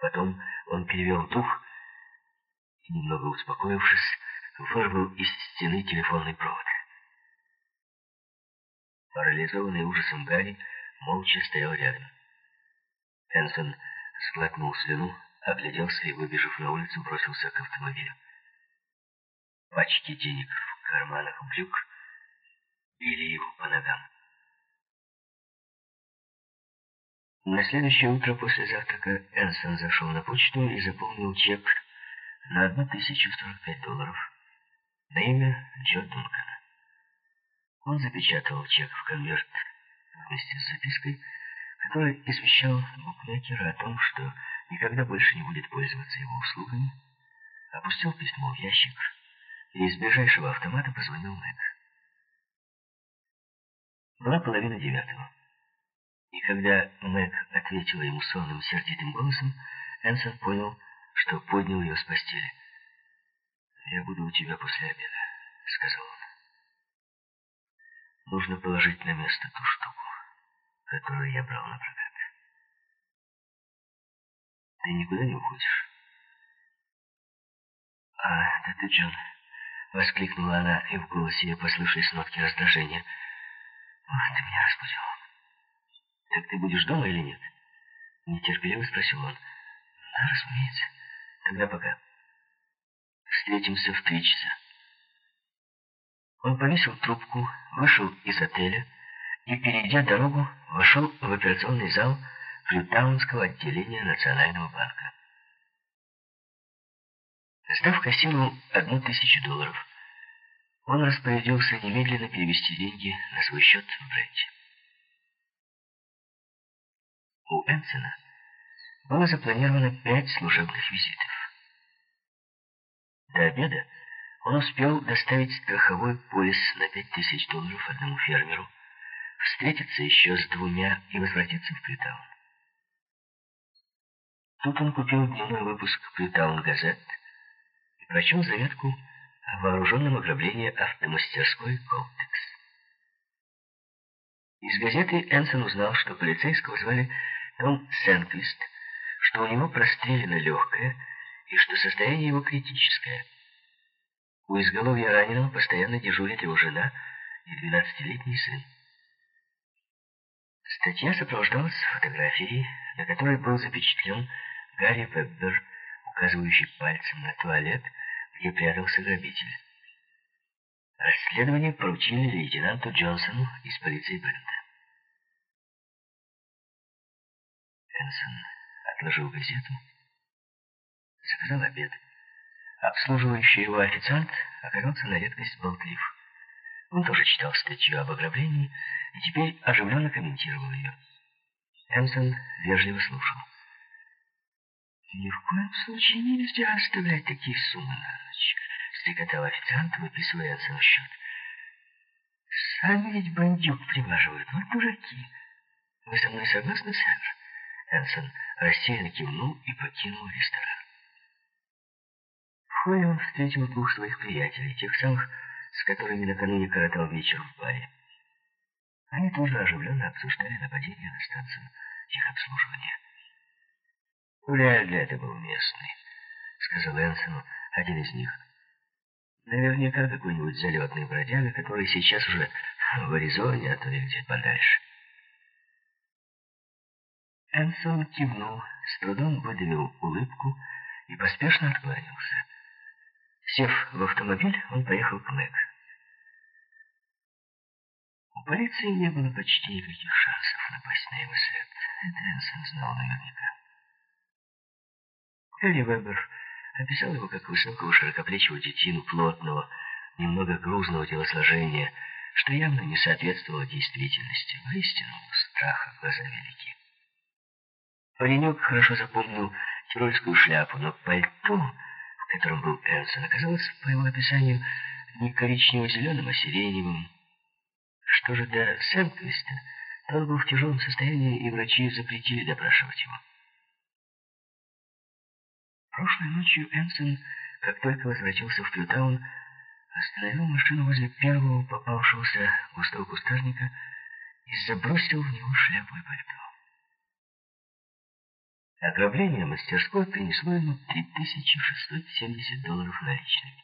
Потом он перевел дух и, немного успокоившись, вырвал из стены телефонный провод. Парализованный ужасом Гарри молча стоял рядом. Энсон сглотнул слюну, огляделся и, выбежав на улицу, бросился к автомобилю. Пачки денег в карманах брюк били его по ногам. На следующее утро после завтрака Энсон зашел на почту и заполнил чек на 1045 долларов на имя Джо Дункана. Он запечатал чек в конверт вместе с запиской, которая извещал букмекера о том, что никогда больше не будет пользоваться его услугами, опустил письмо в ящик и из ближайшего автомата позвонил Мэг. Была половина девятого. И когда Мэг ответила ему сонным, сердитым голосом, Энсон понял, что поднял ее с постели. «Я буду у тебя после обеда», — сказал он. «Нужно положить на место ту штуку, которую я брал на прокат. Ты никуда не уходишь?» «А, да ты, Джон!» — воскликнула она, и в голосе ее послышались нотки раздражения. «Ох, ты меня разбудил!» «Так ты будешь дома или нет?» Нетерпеливо спросил он. «Да, разумеется. Тогда пока. Встретимся в три часа». Он повесил трубку, вышел из отеля и, перейдя дорогу, вошел в операционный зал Фрютаунского отделения Национального банка. Сдав кассиру одну тысячу долларов, он распорядился немедленно перевести деньги на свой счет в Бренте. У Энсона было запланировано пять служебных визитов. До обеда он успел доставить страховой полис на пять тысяч долларов одному фермеру, встретиться еще с двумя и возвратиться в Плютаун. Тут он купил дневной выпуск «Плютаун Газет» и прочел заметку о вооруженном ограблении автомастерской «Колтекс». Из газеты Энсон узнал, что полицейского звали том Сенквист, что у него прострелено легкое и что состояние его критическое. У изголовья раненого постоянно дежурит его жена и двенадцатилетний сын. Статья сопровождалась фотографией, на которой был запечатлен Гарри Веббер, указывающий пальцем на туалет, где прятался грабитель. Расследование поручили лейтенанту Джонсону из полиции Брента. Энсон отложил газету, заказал обед. Обслуживающий его официант оказался на редкость болтлив. Он тоже читал статью об ограблении и теперь оживленно комментировал ее. Энсон вежливо слушал. «Ни в коем случае нельзя оставлять такие суммы на ночь», — стрекотал официант, выписывая Энсону счет. «Сами ведь бандюк приваживают, вот дураки. Вы со мной согласны, сэр?» Энсон рассеянно кивнул и покинул ресторан. В он встретил двух своих приятелей, тех самых, с которыми накануне коротал вечер в баре. Они тоже оживленно обсуждали нападение на станцию техобслуживания. «Вряд ли это был местный», — сказал Энсону один из них. «Наверняка какой-нибудь залетный бродяга, который сейчас уже в Аризоне, а то и где-то подальше». Энсон кивнул, с трудом выдавил улыбку и поспешно откланялся. Сев в автомобиль, он поехал к Мэг. У полиции не было почти никаких шансов напасть на его след. Это Энсон знал наверняка. Гарри Вебер описал его как высокого широкоплечего детину, плотного, немного грузного телосложения, что явно не соответствовало действительности. Воистину, страха глаза велики. Паренек хорошо запомнил тирольскую шляпу, но пальто, в котором был Энсон, оказалось, по его описанию, не коричнево-зеленым, а сиреневым. Что же до Сэнквиста, то он был в тяжелом состоянии, и врачи запретили допрашивать его. Прошлой ночью Энсон, как только возвратился в Плютаун, остановил машину возле первого попавшегося густого кустарника и забросил в него шляпу и пальто. Ограбление мастерской принесло ему 3670 долларов наличными.